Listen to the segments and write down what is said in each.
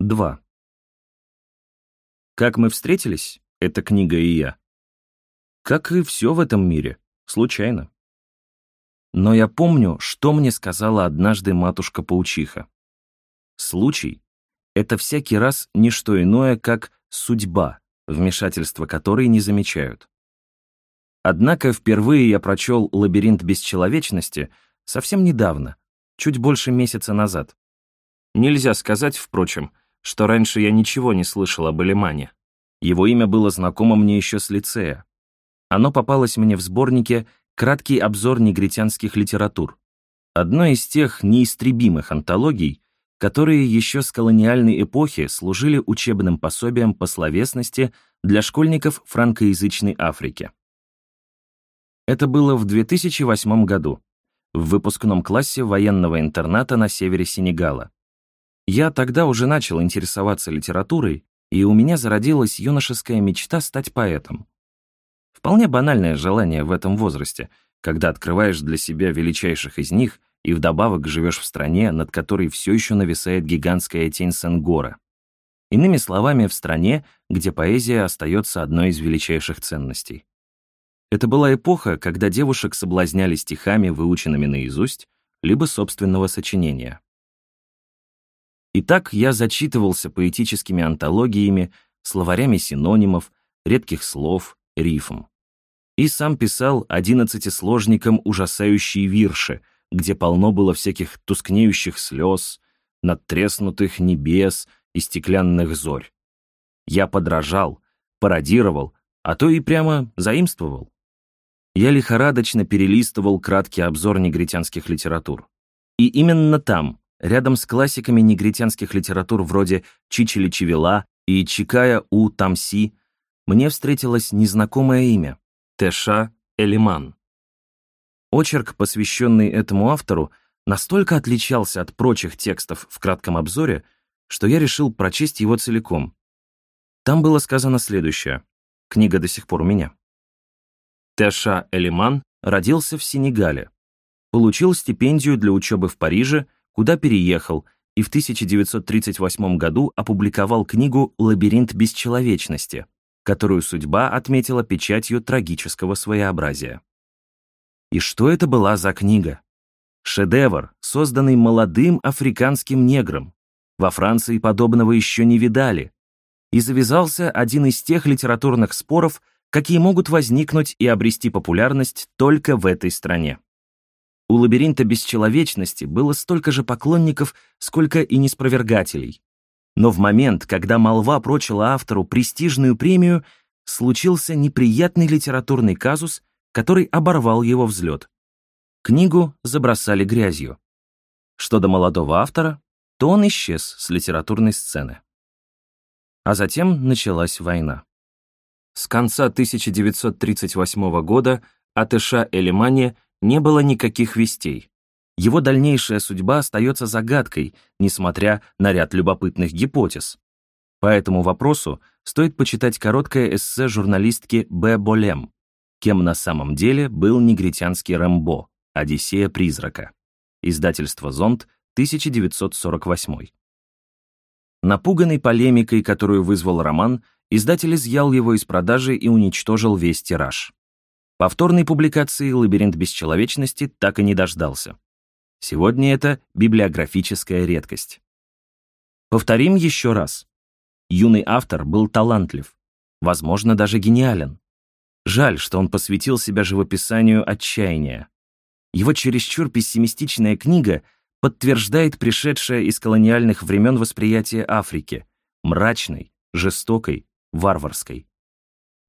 2. Как мы встретились, эта книга и я? Как и все в этом мире, случайно. Но я помню, что мне сказала однажды матушка-паучиха. Случай — это всякий раз не что иное, как судьба, вмешательство которой не замечают. Однако впервые я прочел «Лабиринт бесчеловечности» совсем недавно, чуть больше месяца назад. Нельзя сказать, впрочем, что раньше я ничего не слышал об Элемане. Его имя было знакомо мне еще с лицея. Оно попалось мне в сборнике «Краткий обзор негритянских литератур», одной из тех неистребимых антологий, которые еще с колониальной эпохи служили учебным пособием по словесности для школьников франкоязычной Африки. Это было в 2008 году, в выпускном классе военного интерната на севере Сенегала. Я тогда уже начал интересоваться литературой, и у меня зародилась юношеская мечта стать поэтом. Вполне банальное желание в этом возрасте, когда открываешь для себя величайших из них и вдобавок живешь в стране, над которой все еще нависает гигантская тень Сенгора. Иными словами, в стране, где поэзия остается одной из величайших ценностей. Это была эпоха, когда девушек соблазняли стихами, выученными наизусть, либо собственного сочинения. Итак, я зачитывался поэтическими антологиями, словарями синонимов, редких слов, рифм. И сам писал одиннадцатисложником ужасающие вирши, где полно было всяких тускнеющих слез, надтреснутых небес и стеклянных зорь. Я подражал, пародировал, а то и прямо заимствовал. Я лихорадочно перелистывал краткий обзор негритянских литератур. И именно там, Рядом с классиками негритянских литератур вроде Чичили Чивила и Чикая У Тамси мне встретилось незнакомое имя — Теша Элиман. Очерк, посвященный этому автору, настолько отличался от прочих текстов в кратком обзоре, что я решил прочесть его целиком. Там было сказано следующее. Книга до сих пор у меня. Теша Элиман родился в Сенегале. Получил стипендию для учебы в Париже — куда переехал и в 1938 году опубликовал книгу «Лабиринт бесчеловечности», которую судьба отметила печатью трагического своеобразия. И что это была за книга? Шедевр, созданный молодым африканским негром. Во Франции подобного еще не видали. И завязался один из тех литературных споров, какие могут возникнуть и обрести популярность только в этой стране. У лабиринта бесчеловечности было столько же поклонников, сколько и неспровергателей. Но в момент, когда молва прочила автору престижную премию, случился неприятный литературный казус, который оборвал его взлет. Книгу забросали грязью. Что до молодого автора, то он исчез с литературной сцены. А затем началась война. С конца 1938 года Атыша Элимане не было никаких вестей. Его дальнейшая судьба остается загадкой, несмотря на ряд любопытных гипотез. По этому вопросу стоит почитать короткое эссе журналистки Б. Болем «Кем на самом деле был негритянский Рэмбо. Одиссея призрака». Издательство «Зонд», 1948. Напуганный полемикой, которую вызвал роман, издатель изъял его из продажи и уничтожил весь тираж. Повторной публикации «Лабиринт бесчеловечности» так и не дождался. Сегодня это библиографическая редкость. Повторим еще раз. Юный автор был талантлив, возможно, даже гениален. Жаль, что он посвятил себя живописанию отчаяния. Его чересчур пессимистичная книга подтверждает пришедшее из колониальных времен восприятие Африки, мрачной, жестокой, варварской.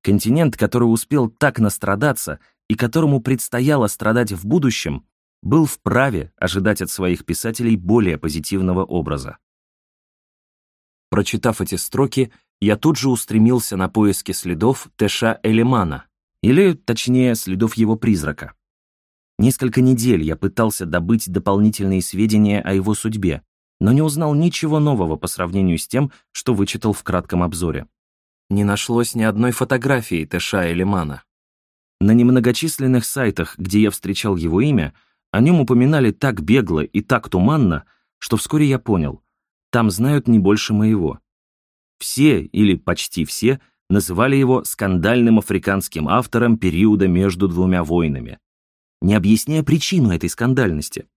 Континент, который успел так настрадаться и которому предстояло страдать в будущем, был вправе ожидать от своих писателей более позитивного образа. Прочитав эти строки, я тут же устремился на поиски следов Теша Элемана, или, точнее, следов его призрака. Несколько недель я пытался добыть дополнительные сведения о его судьбе, но не узнал ничего нового по сравнению с тем, что вычитал в кратком обзоре не нашлось ни одной фотографии Тэша Элимана. На немногочисленных сайтах, где я встречал его имя, о нем упоминали так бегло и так туманно, что вскоре я понял, там знают не больше моего. Все, или почти все, называли его скандальным африканским автором периода между двумя войнами, не объясняя причину этой скандальности.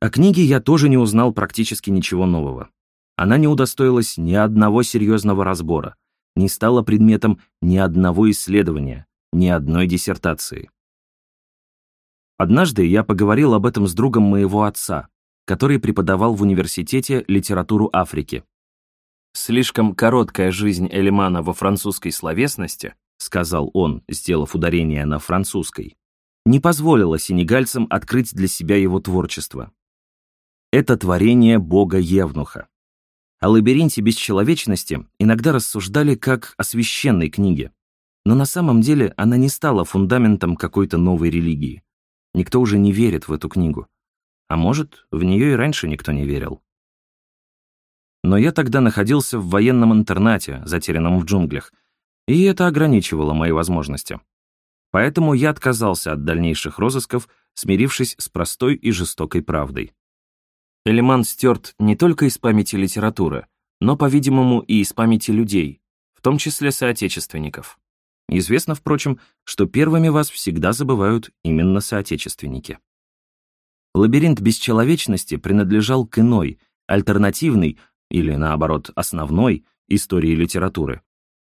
О книге я тоже не узнал практически ничего нового. Она не удостоилась ни одного серьезного разбора, не стала предметом ни одного исследования, ни одной диссертации. Однажды я поговорил об этом с другом моего отца, который преподавал в университете литературу Африки. «Слишком короткая жизнь Элимана во французской словесности», сказал он, сделав ударение на французской, не позволила сенегальцам открыть для себя его творчество. Это творение бога Евнуха. О лабиринте бесчеловечности иногда рассуждали как о священной книге, но на самом деле она не стала фундаментом какой-то новой религии. Никто уже не верит в эту книгу. А может, в нее и раньше никто не верил. Но я тогда находился в военном интернате, затерянном в джунглях, и это ограничивало мои возможности. Поэтому я отказался от дальнейших розысков, смирившись с простой и жестокой правдой. Элеман стерт не только из памяти литературы, но, по-видимому, и из памяти людей, в том числе соотечественников. Известно, впрочем, что первыми вас всегда забывают именно соотечественники. Лабиринт бесчеловечности принадлежал к иной, альтернативной, или, наоборот, основной истории литературы.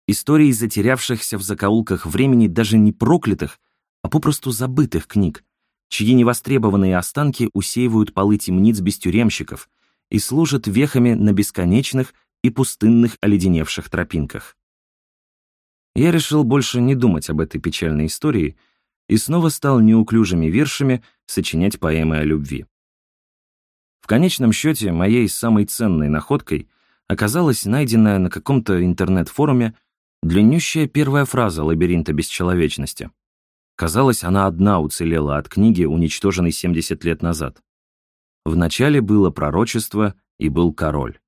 Истории затерявшихся в закоулках времени даже не проклятых, а попросту забытых книг, чьи невостребованные останки усеивают полы темниц без тюремщиков и служат вехами на бесконечных и пустынных оледеневших тропинках. Я решил больше не думать об этой печальной истории и снова стал неуклюжими вершами сочинять поэмы о любви. В конечном счете, моей самой ценной находкой оказалась найденная на каком-то интернет-форуме длиннющая первая фраза лабиринта бесчеловечности. Казалось, она одна уцелела от книги, уничтоженной 70 лет назад. Вначале было пророчество, и был король.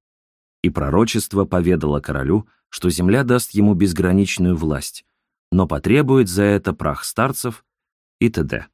И пророчество поведало королю, что земля даст ему безграничную власть, но потребует за это прах старцев и т.д.